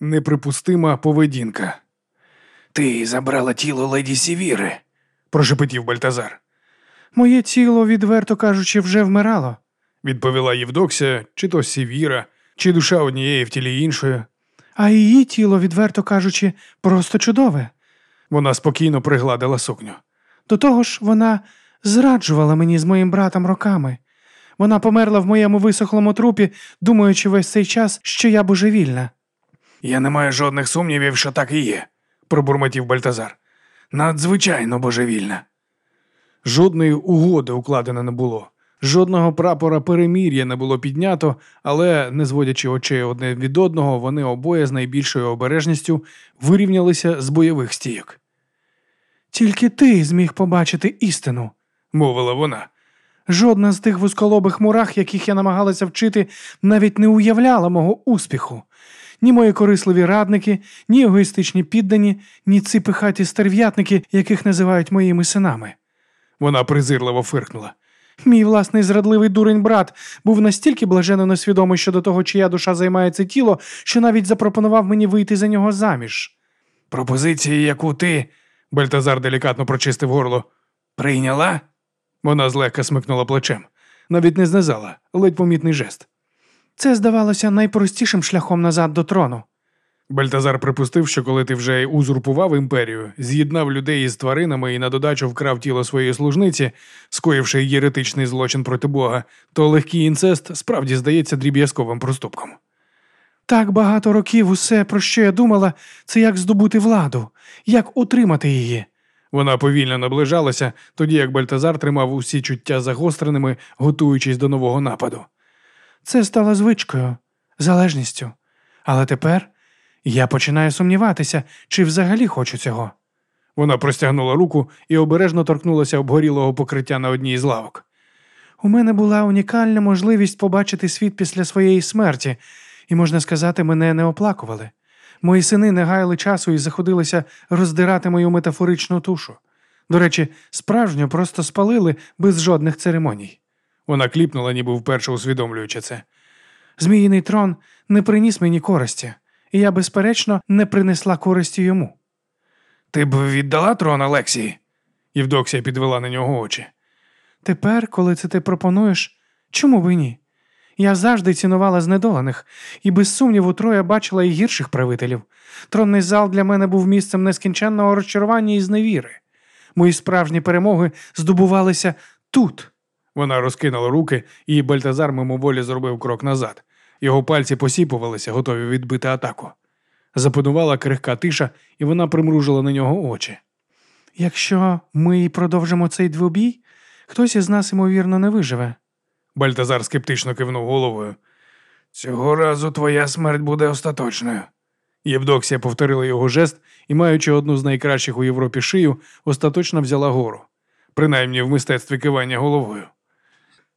Неприпустима поведінка. Ти забрала тіло леді Сівіри, прошепотів Бальтазар. Моє тіло, відверто кажучи, вже вмирало, відповіла Євдокся, чи то Сівіра, чи душа однієї в тілі іншої. А її тіло, відверто кажучи, просто чудове. Вона спокійно пригладила сукню. До того ж, вона зраджувала мені з моїм братом роками. Вона померла в моєму висохлому трупі, думаючи весь цей час, що я божевільна. Я не маю жодних сумнівів, що так і є, пробурмотів Бальтазар. Надзвичайно божевільна. Жодної угоди укладено не було, жодного прапора перемір'я не було піднято, але, не зводячи очей одне від одного, вони обоє з найбільшою обережністю вирівнялися з бойових стійок. Тільки ти зміг побачити істину, мовила вона. Жодна з тих вузколобих мурах, яких я намагалася вчити, навіть не уявляла мого успіху. Ні мої корисливі радники, ні егоїстичні піддані, ні ці пихаті стерв'ятники, яких називають моїми синами. Вона презирливо фиркнула. Мій власний зрадливий дурень брат був настільки блаженно несвідомий щодо того, чия душа займає це тіло, що навіть запропонував мені вийти за нього заміж. Пропозиції, яку ти, Бальтазар делікатно прочистив горло, прийняла? Вона злегка смикнула плечем. Навіть не знизала, ледь помітний жест. Це здавалося найпростішим шляхом назад до трону. Бальтазар припустив, що коли ти вже узурпував імперію, з'єднав людей із тваринами і на додачу вкрав тіло своєї служниці, скоївши єретичний злочин проти Бога, то легкий інцест справді здається дріб'язковим проступком. Так багато років усе, про що я думала, це як здобути владу, як утримати її. Вона повільно наближалася, тоді як Бальтазар тримав усі чуття загостреними, готуючись до нового нападу. Це стало звичкою, залежністю. Але тепер я починаю сумніватися, чи взагалі хочу цього. Вона простягнула руку і обережно торкнулася обгорілого покриття на одній з лавок. У мене була унікальна можливість побачити світ після своєї смерті, і, можна сказати, мене не оплакували. Мої сини не гаяли часу і заходилися роздирати мою метафоричну тушу. До речі, справжньо просто спалили без жодних церемоній. Вона кліпнула, ніби вперше усвідомлюючи це. Зміїний трон не приніс мені користі, і я, безперечно, не принесла користі йому. Ти б віддала трон Алексії? Євдоксія підвела на нього очі. Тепер, коли це ти пропонуєш, чому б і ні? Я завжди цінувала знедолених, і без сумніву троє бачила і гірших правителів. Тронний зал для мене був місцем нескінченного розчарування і зневіри. Мої справжні перемоги здобувалися тут. Вона розкинула руки, і Бальтазар мимоволі зробив крок назад. Його пальці посіпувалися, готові відбити атаку. Запанувала крихка тиша, і вона примружила на нього очі. Якщо ми продовжимо цей двобій, хтось із нас, ймовірно, не виживе. Бальтазар скептично кивнув головою. Цього разу твоя смерть буде остаточною. Євдоксія повторила його жест і, маючи одну з найкращих у Європі шию, остаточно взяла гору, принаймні в мистецтві кивання головою.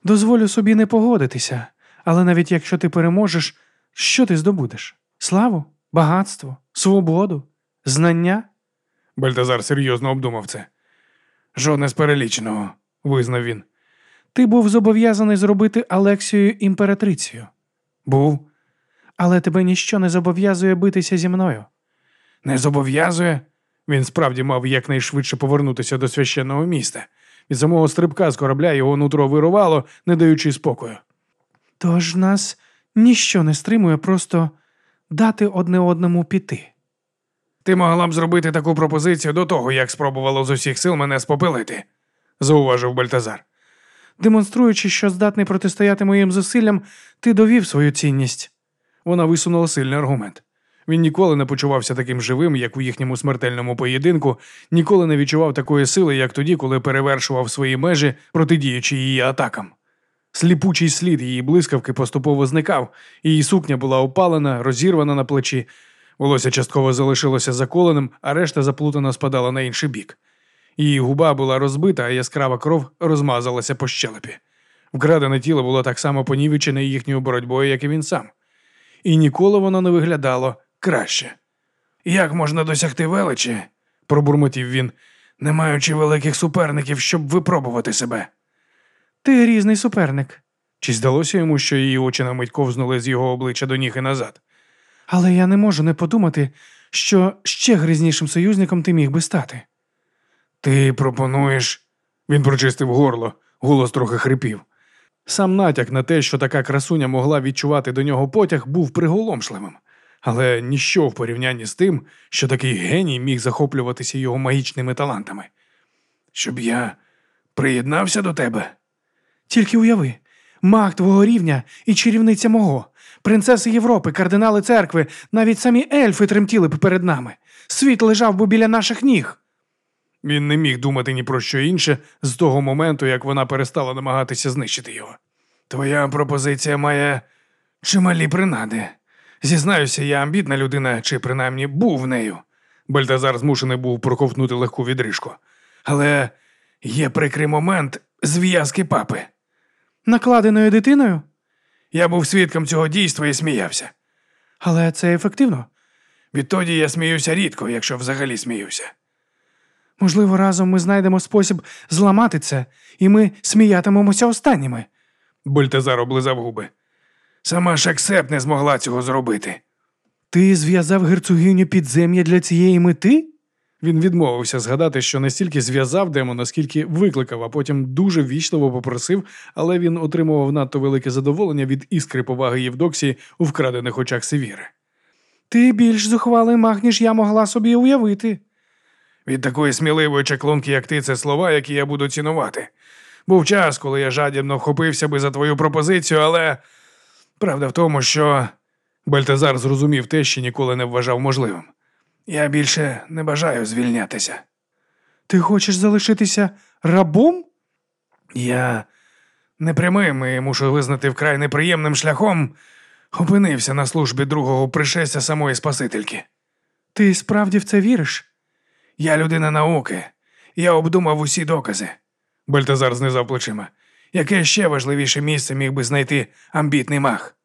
Дозволю собі не погодитися, але навіть якщо ти переможеш, що ти здобудеш? Славу, багатство, свободу, знання? Бальтазар серйозно обдумав це. Жодне з переліченого, визнав він. Ти був зобов'язаний зробити Алексію імператрицею. Був. Але тебе ніщо не зобов'язує битися зі мною. Не зобов'язує? Він справді мав якнайшвидше повернутися до священного міста. Від самого стрибка з корабля його нутро вирувало, не даючи спокою. Тож нас ніщо не стримує просто дати одне одному піти. Ти могла б зробити таку пропозицію до того, як спробувало з усіх сил мене спопилити, зауважив Бальтазар. Демонструючи, що здатний протистояти моїм зусиллям, ти довів свою цінність. Вона висунула сильний аргумент. Він ніколи не почувався таким живим, як у їхньому смертельному поєдинку, ніколи не відчував такої сили, як тоді, коли перевершував свої межі, протидіючи її атакам. Сліпучий слід її блискавки поступово зникав, її сукня була опалена, розірвана на плечі, волосся частково залишилося заколеним, а решта заплутано спадала на інший бік. Її губа була розбита, а яскрава кров розмазалася по щелепі. Вкрадене тіло було так само понівечене їхньою боротьбою, як і він сам. І ніколи воно не виглядало краще. Як можна досягти величі, пробурмотів він, не маючи великих суперників, щоб випробувати себе. Ти різний суперник. Чи здалося йому, що її очі на мить ковзнули з його обличчя до ніг і назад? Але я не можу не подумати, що ще грізнішим союзником ти міг би стати. Ти пропонуєш. Він прочистив горло, голос трохи хрипів. Сам натяк на те, що така красуня могла відчувати до нього потяг, був приголомшливим, але ніщо в порівнянні з тим, що такий геній міг захоплюватися його магічними талантами. Щоб я приєднався до тебе? Тільки уяви, маг твого рівня і чарівниця мого, принцеси Європи, кардинали церкви, навіть самі ельфи тремтіли б перед нами. Світ лежав би біля наших ніг. Він не міг думати ні про що інше з того моменту, як вона перестала намагатися знищити його. Твоя пропозиція має чималі принади. Зізнаюся, я амбітна людина, чи принаймні був нею. Бальтазар змушений був проковтнути легку відрижку. Але є прикрий момент зв'язки папи. Накладеною дитиною? Я був свідком цього дійства і сміявся. Але це ефективно. Відтоді я сміюся рідко, якщо взагалі сміюся. Можливо, разом ми знайдемо спосіб зламати це, і ми сміятимемося останніми. Бальтазар облизав губи. Сама Шаксеп не змогла цього зробити. Ти зв'язав герцогиню підзем'я для цієї мети? Він відмовився згадати, що не стільки зв'язав демона, скільки викликав, а потім дуже вічливо попросив, але він отримував надто велике задоволення від іскри поваги Євдоксії у вкрадених очах Севіри. Ти більш зухвалий маг, ніж я могла собі уявити. Від такої сміливої чаклунки, як ти, це слова, які я буду цінувати. Був час, коли я жадібно вхопився би за твою пропозицію, але правда в тому, що Бальтазар зрозумів те, що ніколи не вважав можливим. Я більше не бажаю звільнятися. Ти хочеш залишитися рабом? Я непрямим і мушу визнати вкрай неприємним шляхом опинився на службі другого пришестя самої Спасительки. Ти справді в це віриш? Я людина науки. Я обдумав усі докази. Бальтазар знизав плечима. Яке ще важливіше місце міг би знайти амбітний маг?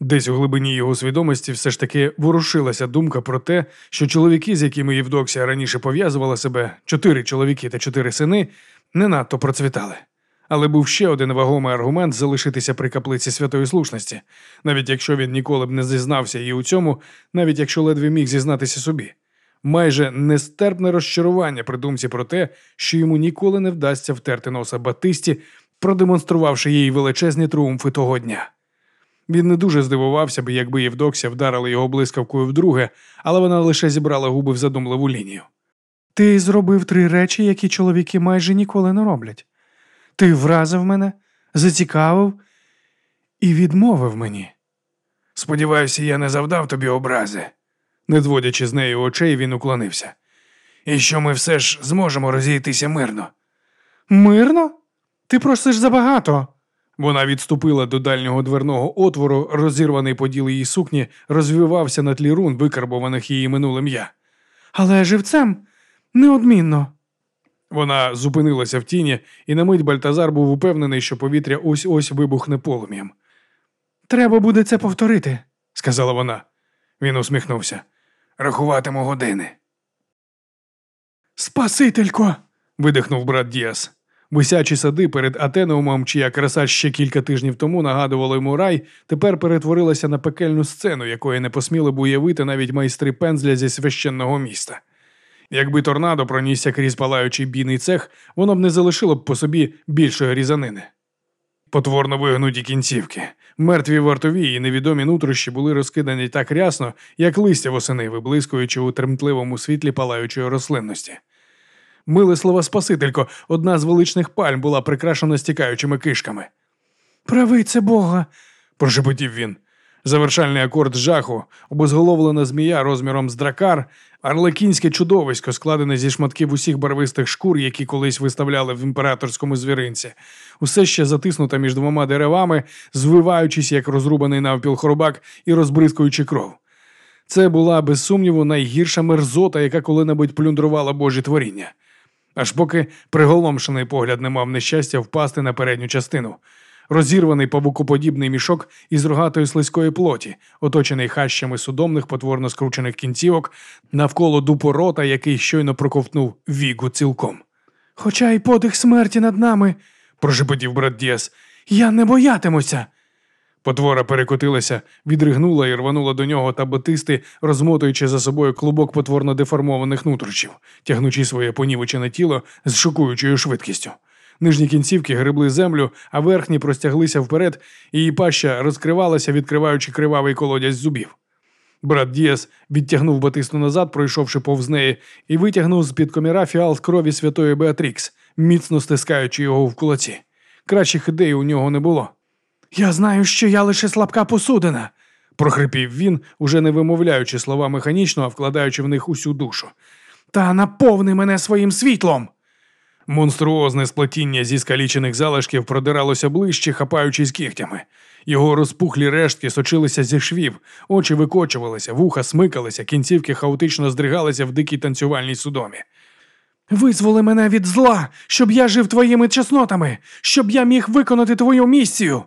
Десь у глибині його свідомості все ж таки ворушилася думка про те, що чоловіки, з якими Євдоксія раніше пов'язувала себе, чотири чоловіки та чотири сини, не надто процвітали. Але був ще один вагомий аргумент залишитися при каплиці святої слушності, навіть якщо він ніколи б не зізнався і у цьому, навіть якщо ледве міг зізнатися собі. Майже нестерпне розчарування при думці про те, що йому ніколи не вдасться втерти носа Батисті, продемонструвавши їй величезні тріумфи того дня. Він не дуже здивувався б, якби Євдоксія вдарила його блискавкою вдруге, але вона лише зібрала губи в задумливу лінію. Ти зробив три речі, які чоловіки майже ніколи не роблять. Ти вразив мене, зацікавив і відмовив мені. Сподіваюся, я не завдав тобі образи. Не зводячи з неї очей, він уклонився. І що ми все ж зможемо розійтися мирно. Мирно? Ти просиш забагато. Вона відступила до дальнього дверного отвору, розірваний поділ її сукні, розвивався на тлі рун, викарбованих її минулим я. Але живцем неодмінно. Вона зупинилася в тіні, і на мить Бальтазар був упевнений, що повітря ось ось вибухне полум'ям. Треба буде це повторити. сказала вона. Він усміхнувся. Рахуватиму години. Спасителько. видихнув брат Діас. Висячі сади перед Атенеумом, чия краса ще кілька тижнів тому нагадувала йому рай, тепер перетворилася на пекельну сцену, якої не посміли б уявити навіть майстри пензля зі священного міста. Якби торнадо пронісся крізь палаючий бійний цех, воно б не залишило б по собі більшої різанини. Потворно вигнуті кінцівки, мертві вартові і невідомі нутрощі були розкидані так рясно, як листя восени, виблискуючи у тремтливому світлі палаючої рослинності. Миле слово Спасителько, одна з величних пальм була прикрашена стікаючими кишками. Правий це Бога. прошепотів він. Завершальний акорд жаху, обезголовлена змія розміром з дракар, арлекінське чудовисько, складене зі шматків усіх барвистих шкур, які колись виставляли в імператорському звіринці, усе ще затиснута між двома деревами, звиваючись, як розрубаний навпіл хробак і розбризкуючи кров. Це була, без сумніву, найгірша мерзота, яка коли-небудь плюндрувала Божі творіння. Аж поки приголомшений погляд не мав нещастя впасти на передню частину. Розірваний павукоподібний мішок із рогатої слизької плоті, оточений хащами судомних потворно скручених кінцівок, навколо дупу рота, який щойно проковтнув вігу цілком. Хоча й подих смерті над нами, Прошепотів брат Діас. я не боятимуся. Потвора перекотилася, відригнула і рванула до нього та батисти, розмотуючи за собою клубок потворно деформованих нутрощів, тягнучи своє понівечене тіло з шокуючою швидкістю. Нижні кінцівки гребли землю, а верхні простяглися вперед, і її паща розкривалася, відкриваючи кривавий колодязь зубів. Брат Діас відтягнув батисту назад, пройшовши повз неї, і витягнув з-під коміра фіал з крові святої Беатрікс, міцно стискаючи його в кулаці. Кращих ідей у нього не було. Я знаю, що я лише слабка посудина. прохрипів він, уже не вимовляючи слова механічно, а вкладаючи в них усю душу. Та наповни мене своїм світлом. Монструозне сплетіння зі скалічених залишків продиралося ближче, хапаючись кігтями. Його розпухлі рештки сочилися зі швів, очі викочувалися, вуха смикалися, кінцівки хаотично здригалися в дикій танцювальній судомі. Визволи мене від зла, щоб я жив твоїми чеснотами, щоб я міг виконати твою місію.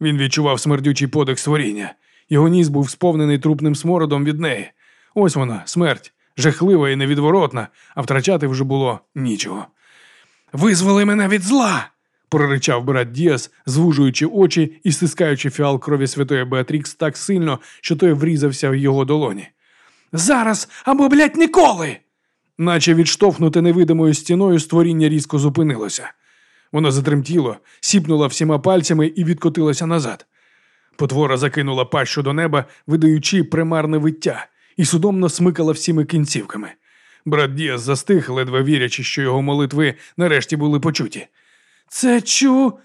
Він відчував смердючий подих створіння. Його ніс був сповнений трупним смородом від неї. Ось вона, смерть, жахлива і невідворотна, а втрачати вже було нічого. Визволи мене від зла. проричав брат Діас, звужуючи очі і стискаючи фіал крові святої Беатрікс так сильно, що той врізався в його долоні. Зараз або, блядь, ніколи. Наче відштовхнуте невидимою стіною, створіння різко зупинилося. Воно затремтіло, сіпнуло всіма пальцями і відкотилося назад. Потвора закинула пащу до неба, видаючи примарне виття, і судомно смикала всіми кінцівками. Брат Діас застиг, ледве вірячи, що його молитви нарешті були почуті. Це чу.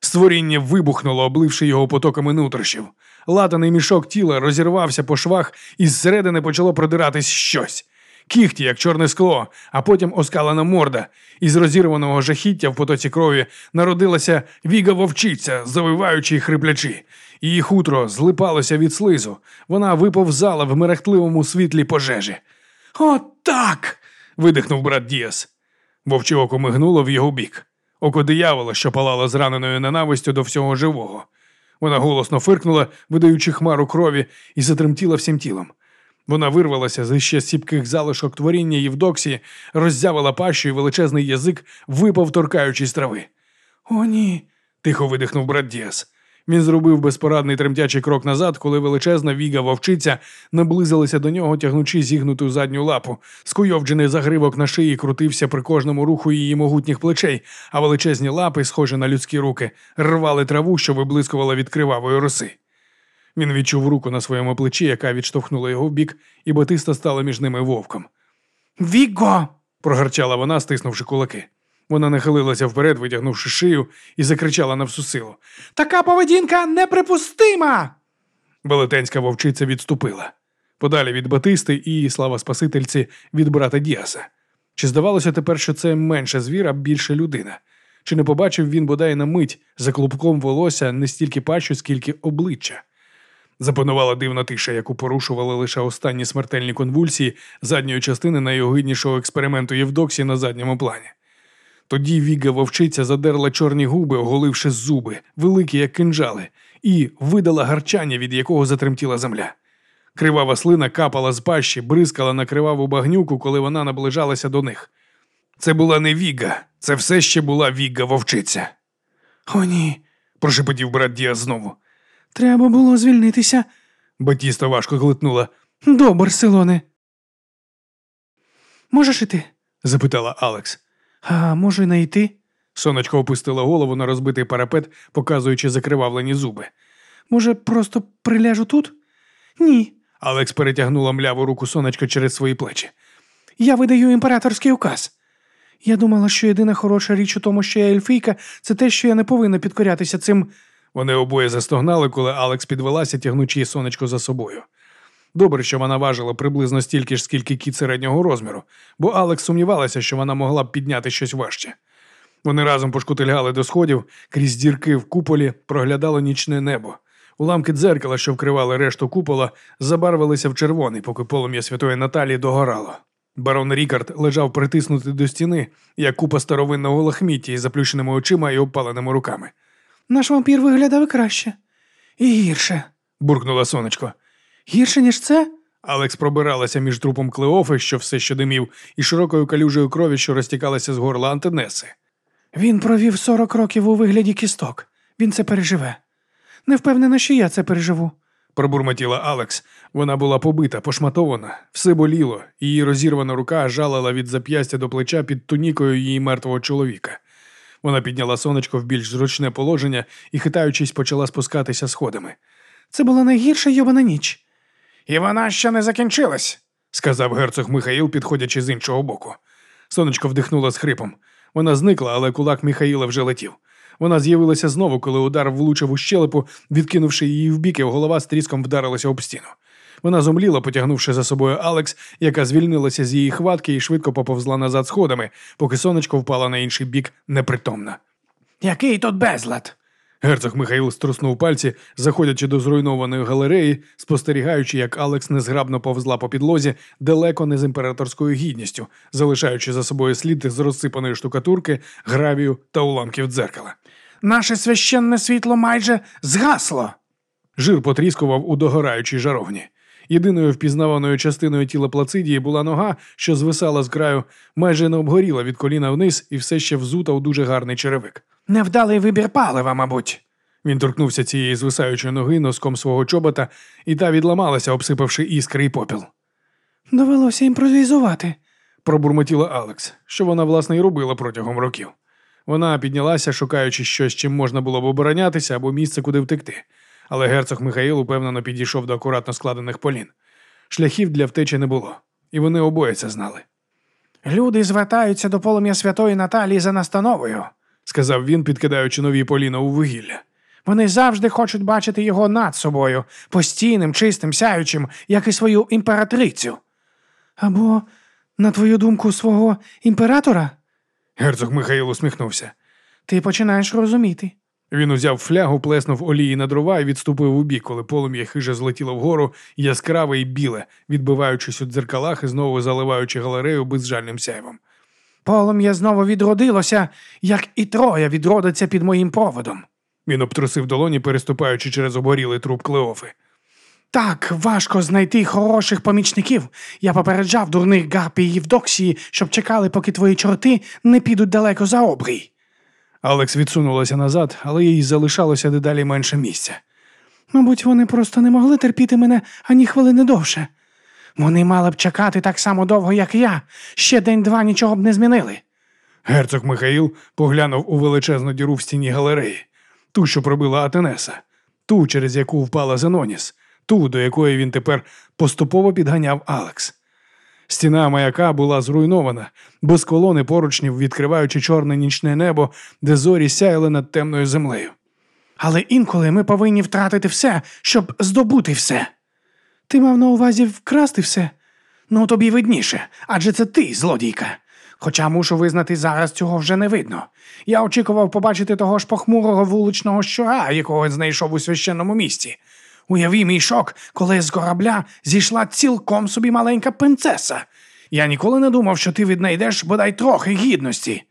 Створіння вибухнуло, обливши його потоками нутрощів. Латаний мішок тіла розірвався по швах, і зсередини почало продиратись щось. Кіхті, як чорне скло, а потім оскалена морда. Із розірваного жахіття в потоці крові народилася віга вовчиця, завиваючи й хриплячи. Її хутро злипалося від слизу. Вона виповзала в мерехтливому світлі пожежі. О, так. видихнув брат Діас. Вовче око мигнуло в його бік. Око диявола, що палало зраненою ненавистю до всього живого. Вона голосно фиркнула, видаючи хмару крові, і затремтіла всім тілом. Вона вирвалася з ще сіпких залишок творіння Євдоксії, роззявила пащу і величезний язик випав, торкаючись трави. О, ні. Тихо видихнув брат Діас. Він зробив безпорадний тремтячий крок назад, коли величезна віга вовчиця наблизилася до нього, тягнучи зігнуту задню лапу. Скуйовджений загривок на шиї крутився при кожному руху її могутніх плечей, а величезні лапи, схожі на людські руки, рвали траву, що виблискувала від кривавої роси. Він відчув руку на своєму плечі, яка відштовхнула його в бік, і Батиста стала між ними вовком. Віго. Прогарчала вона, стиснувши кулаки. Вона нахилилася вперед, витягнувши шию, і закричала на всю силу. Така поведінка неприпустима. Велетенська вовчиця відступила. Подалі від Батисти і, слава Спасительці, від брата Діаса. Чи здавалося тепер, що це менше звір, а більше людина? Чи не побачив він бодай на мить за клубком волосся не стільки пащу, скільки обличчя? Запанувала дивна тиша, яку порушували лише останні смертельні конвульсії задньої частини найогиднішого експерименту Євдоксії на задньому плані. Тоді Віга вовчиця задерла чорні губи, оголивши зуби, великі, як кинджали, і видала гарчання, від якого затремтіла земля. Кривава слина капала з пащі, бризкала на криваву багнюку, коли вона наближалася до них. Це була не Віга, це все ще була Віга вовчиця. О, ні. Прошепотів брат Діас знову. Треба було звільнитися. Батіста важко глитнула. Добре, Силоне. Можеш іти? запитала Алекс. А може, й не йти? Сонечко опустила голову на розбитий парапет, показуючи закривавлені зуби. Може, просто приляжу тут? Ні. Алекс перетягнула мляву руку сонечка через свої плечі. Я видаю імператорський указ. Я думала, що єдина хороша річ у тому, що я ельфійка, це те, що я не повинна підкорятися цим. Вони обоє застогнали, коли Алекс підвелася, тягнучи сонечко за собою. Добре, що вона важила приблизно стільки ж, скільки кіт середнього розміру, бо Алекс сумнівалася, що вона могла б підняти щось важче. Вони разом пошкутильгали до сходів, крізь дірки в куполі проглядало нічне небо. Уламки дзеркала, що вкривали решту купола, забарвилися в червоний, поки полум'я святої Наталії догорало. Барон Рікард лежав притиснутий до стіни, як купа старовинного лахміття із заплющеними очима і опаленими руками. Наш вампір виглядав краще. І гірше. буркнула сонечко. Гірше, ніж це? Алекс пробиралася між трупом Клеофи, що все ще димів, і широкою калюжею крові, що розтікалася з горла Антенеси. Він провів сорок років у вигляді кісток. Він це переживе. Не впевнена, що я це переживу. Пробурмотіла Алекс. Вона була побита, пошматована, все боліло, її розірвана рука жалила від зап'ястя до плеча під тунікою її мертвого чоловіка. Вона підняла сонечко в більш зручне положення і, хитаючись, почала спускатися сходами. Це була найгірша йобана ніч. І вона ще не закінчилась. сказав герцог Михаїл, підходячи з іншого боку. Сонечко вдихнула з хрипом. Вона зникла, але кулак Михаїла вже летів. Вона з'явилася знову, коли удар влучив у щелепу, відкинувши її вбік, і голова з тріском вдарилася об стіну. Вона зомліла, потягнувши за собою Алекс, яка звільнилася з її хватки і швидко поповзла назад сходами, поки сонечко впала на інший бік непритомна. Який тут безлад? Герцог Михаїл струснув пальці, заходячи до зруйнованої галереї, спостерігаючи, як Алекс незграбно повзла по підлозі далеко не з імператорською гідністю, залишаючи за собою слід з розсипаної штукатурки, гравію та уламків дзеркала. Наше священне світло майже згасло. Жир потріскував у догораючій жаровні. Єдиною впізнаваною частиною тіла Плацидії була нога, що звисала з краю, майже не обгоріла від коліна вниз і все ще взута у дуже гарний черевик. Невдалий вибір палива, мабуть. Він торкнувся цієї звисаючої ноги носком свого чобота, і та відламалася, обсипавши іскри і попіл. Довелося імпровізувати. Пробурмотіла Алекс, що вона, власне, і робила протягом років. Вона піднялася, шукаючи щось, чим можна було б оборонятися або місце, куди втекти. Але герцог Михаїл упевнено підійшов до акуратно складених полін. Шляхів для втечі не було, і вони обоє це знали. Люди звертаються до полум'я святої Наталії за настановою. Сказав він, підкидаючи нові поліна у вугілля. Вони завжди хочуть бачити його над собою, постійним, чистим, сяючим, як і свою імператрицю. Або, на твою думку, свого імператора? Герцог Михаїл усміхнувся. Ти починаєш розуміти. Він узяв флягу, плеснув олії на дрова і відступив у бік, коли полум'я хижа злетіло вгору, яскраве і біле, відбиваючись у дзеркалах і знову заливаючи галерею безжальним сяйвом. Полум'я знову відродилося, як і троя відродиться під моїм проводом. Він обтрусив долоні, переступаючи через обгорілий труп Клеофи. Так важко знайти хороших помічників. Я попереджав дурних гарпій Євдоксії, щоб чекали, поки твої чорти не підуть далеко за обрій. Алекс відсунулася назад, але їй залишалося дедалі менше місця. Мабуть, вони просто не могли терпіти мене ані хвилини довше. Вони мали б чекати так само довго, як я. Ще день-два нічого б не змінили. Герцог Михаїл поглянув у величезну діру в стіні галереї, ту, що пробила Атенеса, ту, через яку впала Зеноніс, ту, до якої він тепер поступово підганяв Алекс. Стіна маяка була зруйнована, без колони поручнів, відкриваючи чорне нічне небо, де зорі сяяли над темною землею. Але інколи ми повинні втратити все, щоб здобути все. Ти мав на увазі вкрасти все? Ну, тобі видніше, адже це ти, злодійка. Хоча мушу визнати, зараз цього вже не видно. Я очікував побачити того ж похмурого вуличного щура, якого знайшов у священному місці. Уяви мій шок, коли з корабля зійшла цілком собі маленька принцеса. Я ніколи не думав, що ти віднайдеш бодай трохи гідності.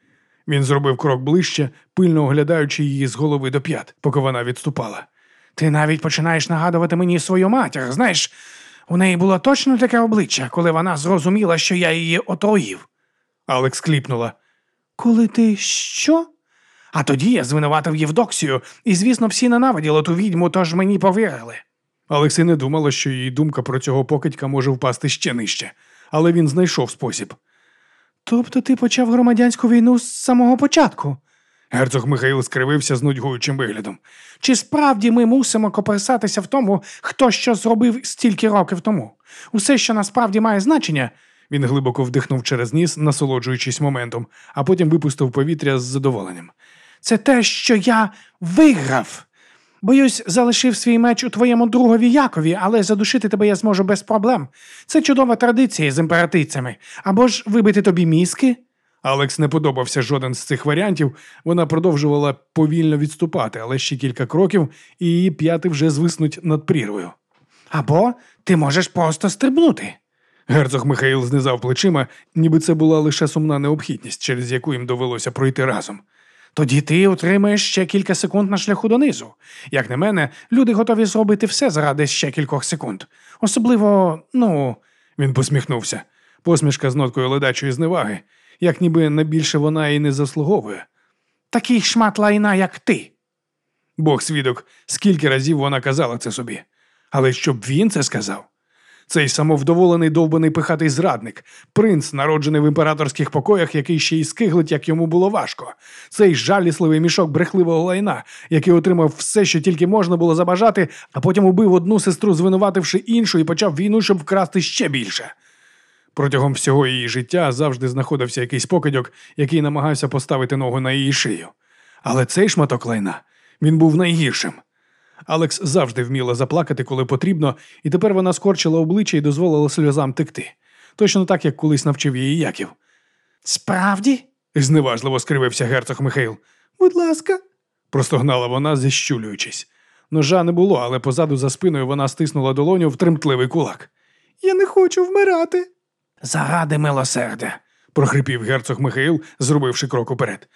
Він зробив крок ближче, пильно оглядаючи її з голови до п'ят, поки вона відступала. Ти навіть починаєш нагадувати мені свою матір. Знаєш, у неї було точно таке обличчя, коли вона зрозуміла, що я її отруїв. Алекс кліпнула. Коли ти що? А тоді я звинуватив Євдоксію, і, звісно, всі ненавиділи ту відьму, тож мені повірили. Алекс і не думала, що її думка про цього покидька може впасти ще нижче, але він знайшов спосіб. Тобто ти почав громадянську війну з самого початку? Герцог Михаїл скривився з нудьгуючим виглядом. Чи справді ми мусимо коперсатися в тому, хто що зробив стільки років тому? Усе, що насправді має значення, Він глибоко вдихнув через ніс, насолоджуючись моментом, а потім випустив повітря з задоволенням. Це те, що я виграв. Боюсь, залишив свій меч у твоєму другові Якові, але задушити тебе я зможу без проблем. Це чудова традиція з імператрицями. Або ж вибити тобі мізки. Алекс не подобався жоден з цих варіантів. Вона продовжувала повільно відступати, але ще кілька кроків, і її п'яти вже звиснуть над прірвою. Або ти можеш просто стрибнути. Герцог Михаїл знизав плечима, ніби це була лише сумна необхідність, через яку їм довелося пройти разом. Тоді ти отримаєш ще кілька секунд на шляху донизу. Як на мене, люди готові зробити все заради ще кількох секунд. Особливо, ну, Він посміхнувся. Посмішка з ноткою ледачої зневаги, як ніби на більше вона і не заслуговує. такий шмат лайна, як ти. Бог свідок, скільки разів вона казала це собі. Але щоб він це сказав. Цей самовдоволений довбаний пихатий зрадник, принц, народжений в імператорських покоях, який ще й скиглить, як йому було важко. Цей жалісливий мішок брехливого лайна, який отримав все, що тільки можна було забажати, а потім убив одну сестру, звинувативши іншу, і почав війну, щоб вкрасти ще більше. Протягом всього її життя завжди знаходився якийсь покидьок, який намагався поставити ногу на її шию. Але цей шматок лайна він був найгіршим. Алекс завжди вміла заплакати, коли потрібно, і тепер вона скорчила обличчя і дозволила сльозам текти. Точно так, як колись навчив її Яків. Справді? Зневажливо скривився герцог Михаїл. Будь ласка. Простогнала вона, зіщулюючись. Ножа не було, але позаду за спиною вона стиснула долоню в тремтливий кулак. Я не хочу вмирати. Заради милосердя, прохрипів герцог Михаїл, зробивши крок уперед.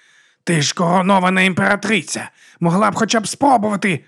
Ти ж коронована імператриця. Могла б хоча б спробувати.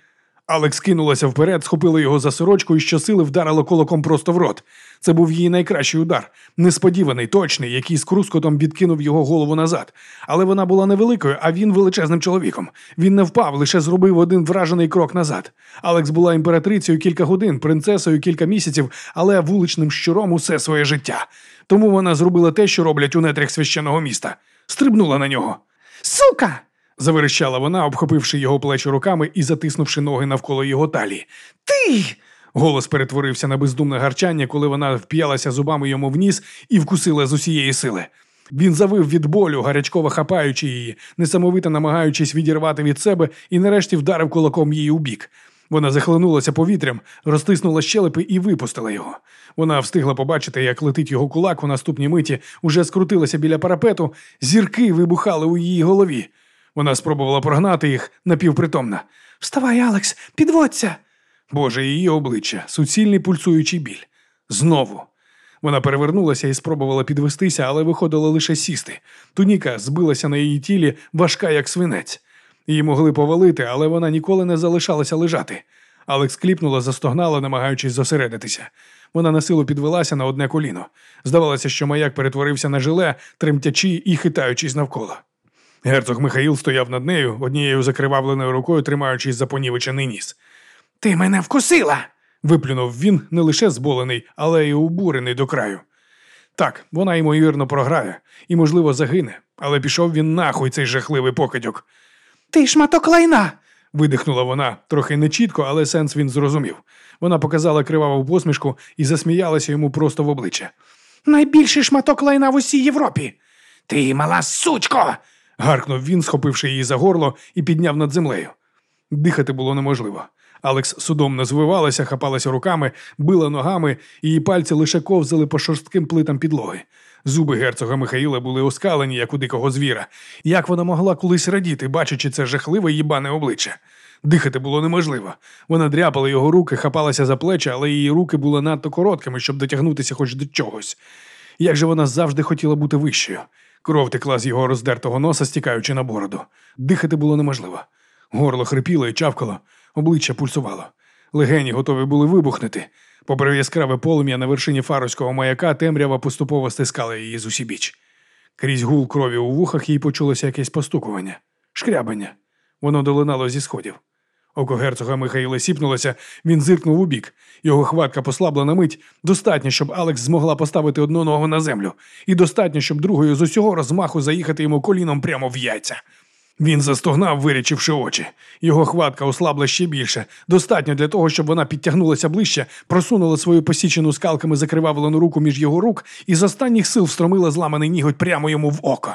Алекс кинулася вперед, схопила його за сорочку і щосили вдарила кулаком просто в рот. Це був її найкращий удар, несподіваний, точний, який з крускотом відкинув його голову назад. Але вона була невеликою, а він величезним чоловіком. Він не впав, лише зробив один вражений крок назад. Алекс була імператрицею кілька годин, принцесою кілька місяців, але вуличним щуром усе своє життя. Тому вона зробила те, що роблять у нетрях священного міста. Стрибнула на нього. Сука! Заверещала вона, обхопивши його плечі руками і затиснувши ноги навколо його талії. Ти. Голос перетворився на бездумне гарчання, коли вона вп'ялася зубами йому в ніс і вкусила з усієї сили. Він завив від болю, гарячково хапаючи її, несамовито намагаючись відірвати від себе, і нарешті вдарив кулаком її у бік. Вона захлинулася повітрям, розтиснула щелепи і випустила його. Вона встигла побачити, як летить його кулак у наступній миті, уже скрутилася біля парапету, зірки вибухали у її голові. Вона спробувала прогнати їх напівпритомна. Вставай, Алекс, підводься. Боже, її обличчя, суцільний пульсуючий біль. Знову. Вона перевернулася і спробувала підвестися, але виходило лише сісти. Туніка збилася на її тілі, важка, як свинець. Її могли повалити, але вона ніколи не залишалася лежати. Алекс кліпнула, застогнала, намагаючись зосередитися. Вона на силу підвелася на одне коліно. Здавалося, що маяк перетворився на жиле, тремтячи і хитаючись навколо. Герцог Михаїл стояв над нею, однією закривавленою рукою, тримаючись за понівечений ніс. Ти мене вкусила. виплюнув він не лише зболений, але й обурений до краю. Так, вона ймовірно програє і, можливо, загине, але пішов він нахуй цей жахливий покидьок. Ти шматок лайна. видихнула вона, трохи нечітко, але сенс він зрозумів. Вона показала криваву посмішку і засміялася йому просто в обличчя. Найбільший шматок лайна в усій Європі. Ти мала сучко. Гаркнув він, схопивши її за горло і підняв над землею. Дихати було неможливо. Алекс судомно звивалася, хапалася руками, била ногами, її пальці лише ковзали по шорстким плитам підлоги. Зуби герцога Михаїла були оскалені, як у дикого звіра. Як вона могла колись радіти, бачачи це жахливе їбане обличчя? Дихати було неможливо. Вона дряпала його руки, хапалася за плечі, але її руки були надто короткими, щоб дотягнутися хоч до чогось. Як же вона завжди хотіла бути вищою. Кров текла з його роздертого носа, стікаючи на бороду. Дихати було неможливо. Горло хрипіло і чавкало, обличчя пульсувало. Легені готові були вибухнути. Попри яскраве полум'я на вершині фаровського маяка, темрява поступово стискала її з усібіч. Крізь гул крові у вухах їй почулося якесь постукування, шкрябання. Воно долинало зі сходів. Око герцога Михаїла сіпнулося, він зиркнув у бік. Його хватка послабла на мить. Достатньо, щоб Алекс змогла поставити одну ногу на землю, і достатньо, щоб другою з усього розмаху заїхати йому коліном прямо в яйця. Він застогнав, вирічивши очі. Його хватка ослабла ще більше. Достатньо для того, щоб вона підтягнулася ближче, просунула свою посічену скалками закривавлену руку між його рук і з останніх сил встромила зламаний ніготь прямо йому в око.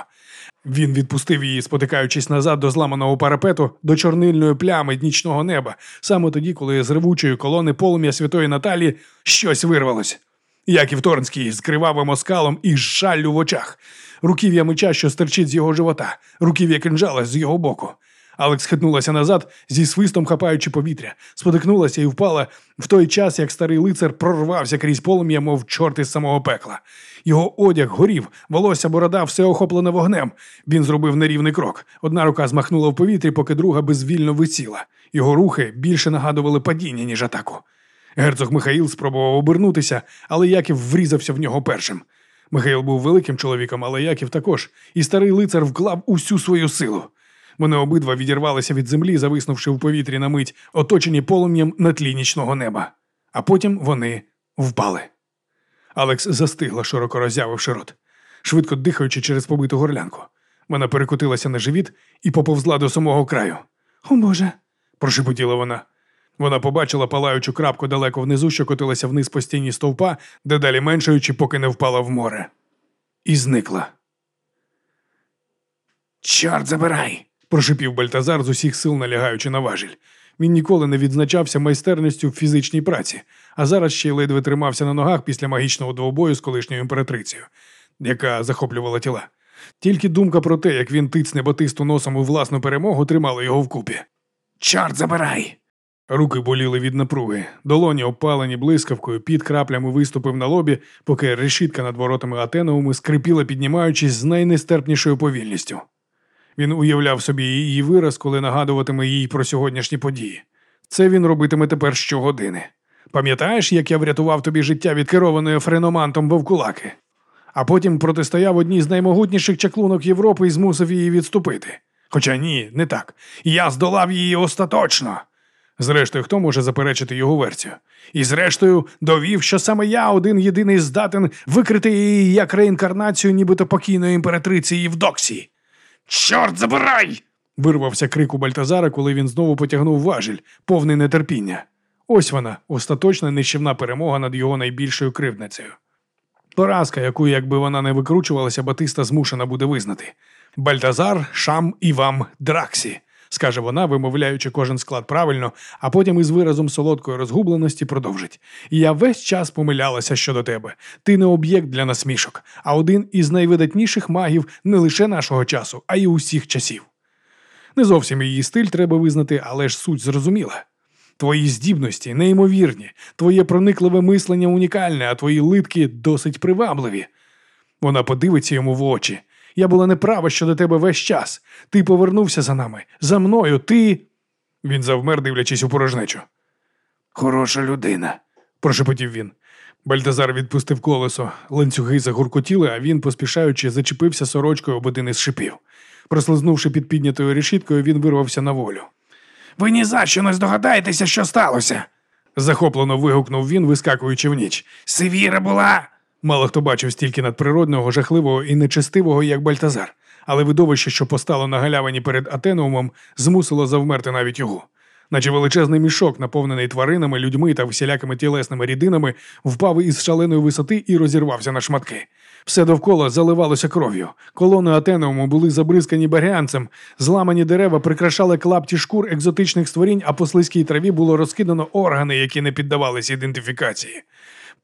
Він відпустив її, спотикаючись назад до зламаного парапету, до чорнильної плями нічного неба, саме тоді, коли з ревучої колони полум'я святої Наталі щось вирвалось. Яків Торнський з кривавим оскалом і з шаллю в очах, руків'я меча, що стерчить з його живота, руків'я кинджала з його боку. Алекс хитнулася назад, зі свистом хапаючи повітря, спотикнулася і впала в той час, як старий лицар прорвався крізь полум'я, мов чорт із самого пекла. Його одяг горів, волосся борода, все охоплене вогнем. Він зробив нерівний крок. Одна рука змахнула в повітрі, поки друга безвільно висіла. Його рухи більше нагадували падіння, ніж атаку. Герцог Михаїл спробував обернутися, але Яків врізався в нього першим. Михаїл був великим чоловіком, але Яків також, і старий лицар вклав усю свою силу. Вони обидва відірвалися від землі, зависнувши в повітрі на мить, оточені полум'ям на тлі нічного неба. А потім вони впали. Алекс застигла, широко роззявивши рот, швидко дихаючи через побиту горлянку. Вона перекотилася на живіт і поповзла до самого краю. О Боже. Прошепотіла вона. Вона побачила палаючу крапку далеко внизу, що котилася вниз по стіні стовпа, дедалі меншаючи, поки не впала в море. І зникла. Чорт забирай! Прошипів Бальтазар з усіх сил налягаючи на важіль. Він ніколи не відзначався майстерністю в фізичній праці, а зараз ще й ледве тримався на ногах після магічного двобою з колишньою імператрицею, яка захоплювала тіла. Тільки думка про те, як він тицне батисту носом у власну перемогу, тримала його вкупі. Чорт забирай! Руки боліли від напруги, долоні опалені блискавкою, під краплями виступив на лобі, поки решітка над воротами Атеновими скрипіла, піднімаючись з найнестерпнішою повільністю. Він уявляв собі її вираз, коли нагадуватиме їй про сьогоднішні події. Це він робитиме тепер щогодини. Пам'ятаєш, як я врятував тобі життя від керованої френомантом вовкулаки? А потім протистояв одній з наймогутніших чаклунок Європи і змусив її відступити. Хоча ні, не так. Я здолав її остаточно. Зрештою, хто може заперечити його версію? І зрештою довів, що саме я один єдиний здатен викрити її як реінкарнацію нібито покійної імператриці Євдоксії. Чорт забирай! вирвався крик у Бальтазара, коли він знову потягнув важіль, повний нетерпіння. Ось вона, остаточна нищівна перемога над його найбільшою кривдницею. Поразка, яку, якби вона не викручувалася, Батиста змушена буде визнати. Бальтазар, Шам і вам Драксі, скаже вона, вимовляючи кожен склад правильно, а потім із виразом солодкої розгубленості продовжить. Я весь час помилялася щодо тебе. Ти не об'єкт для насмішок, а один із найвидатніших магів не лише нашого часу, а й усіх часів. Не зовсім її стиль треба визнати, але ж суть зрозуміла. Твої здібності неймовірні, твоє проникливе мислення унікальне, а твої литки досить привабливі. Вона подивиться йому в очі. Я була неправа щодо тебе весь час. Ти повернувся за нами, за мною, ти. Він завмер, дивлячись у порожнечу. Хороша людина. прошепотів він. Бальтазар відпустив колесо, ланцюги загуркотіли, а він, поспішаючи, зачепився сорочкою об один із шипів. Прослизнувши під піднятою решіткою, він вирвався на волю. Ви ні за що не здогадаєтеся, що сталося. Захоплено вигукнув він, вискакуючи в ніч. Севіра була. Мало хто бачив стільки надприродного, жахливого і нечестивого, як Бальтазар, але видовище, що постало на галявині перед Атенеумом, змусило завмерти навіть його. Наче величезний мішок, наповнений тваринами, людьми та всілякими тілесними рідинами, впав із шаленої висоти і розірвався на шматки. Все довкола заливалося кров'ю. Колони Атенеуму були забризкані багрянцем, зламані дерева прикрашали клапті шкур екзотичних створінь, а по слизькій траві було розкидано органи, які не піддавались ідентифікації.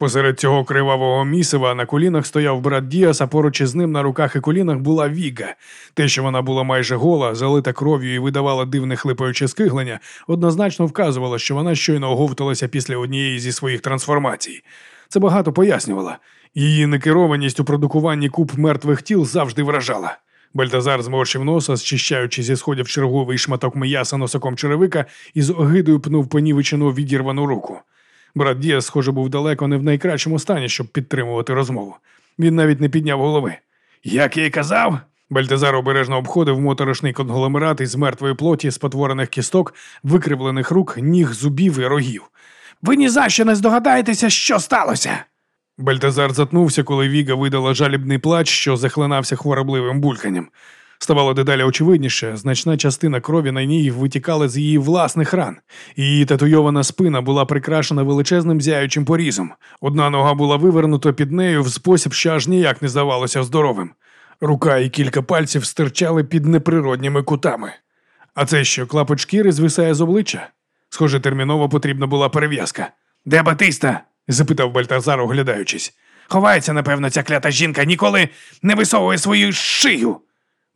Посеред цього кривавого місива на колінах стояв брат Діас, а поруч із ним на руках і колінах була Віга. Те, що вона була майже гола, залита кров'ю і видавала дивне хлипаюче скиглення, однозначно вказувало, що вона щойно оговталася після однієї зі своїх трансформацій. Це багато пояснювало. Її некерованість у продукуванні куб мертвих тіл завжди вражала. Бальтазар зморщив носа, зчищаючи зі сходів черговий шматок м'яса носоком черевика і з огидою пнув понівечену відірвану руку. Брат Діас, схоже, був далеко не в найкращому стані, щоб підтримувати розмову. Він навіть не підняв голови. Як я й казав, Бальтазар обережно обходив моторошний конгломерат із мертвої плоті, спотворених кісток, викривлених рук, ніг, зубів і рогів. Ви ні за що не здогадаєтеся, що сталося. Бальтазар затнувся, коли Віга видала жалібний плач, що захлинався хворобливим бульканням. Ставало дедалі очевидніше, значна частина крові на ній витікала з її власних ран. Її татуйована спина була прикрашена величезним зяючим порізом. Одна нога була вивернута під нею в спосіб, що аж ніяк не здавалося здоровим. Рука і кілька пальців стирчали під неприродніми кутами. А це що, клапоть шкіри звисає з обличчя? Схоже, терміново потрібна була перев'язка. Де Батиста? запитав Бальтазар, оглядаючись. Ховається, напевно, ця клята жінка ніколи не висовує свою шию.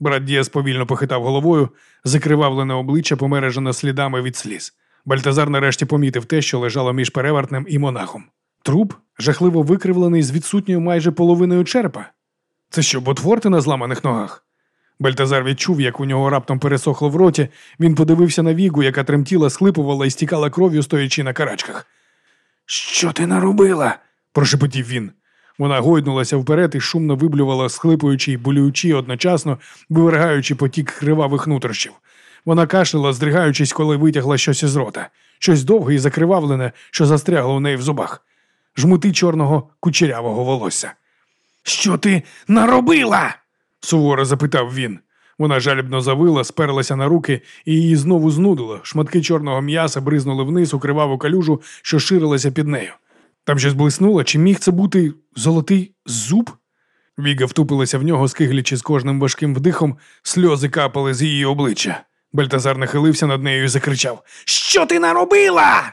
Брат Діас повільно похитав головою, закривавлене обличчя помережено слідами від сліз. Бальтазар нарешті помітив те, що лежало між перевертнем і монахом. Труп, жахливо викривлений з відсутньою майже половиною черепа. Це що, ботворти на зламаних ногах? Бальтазар відчув, як у нього раптом пересохло в роті. Він подивився на вігу, яка тремтіла, схлипувала і стікала кров'ю, стоячи на карачках. Що ти наробила? прошепотів він. Вона гойднулася вперед і шумно виблювала, схлипуючи й болюючи одночасно, вивергаючи потік кривавих нутрощів. Вона кашляла, здригаючись, коли витягла щось із рота, щось довге і закривавлене, що застрягло у неї в зубах, жмути чорного кучерявого волосся. Що ти наробила? суворо запитав він. Вона жалібно завила, сперлася на руки і її знову знудило. Шматки чорного м'яса бризнули вниз у криваву калюжу, що ширилася під нею. Там щось блиснуло, чи міг це бути золотий зуб? Віга втупилася в нього, скиглячи з кожним важким вдихом, сльози капали з її обличчя. Бальтазар нахилився над нею і закричав: Що ти наробила?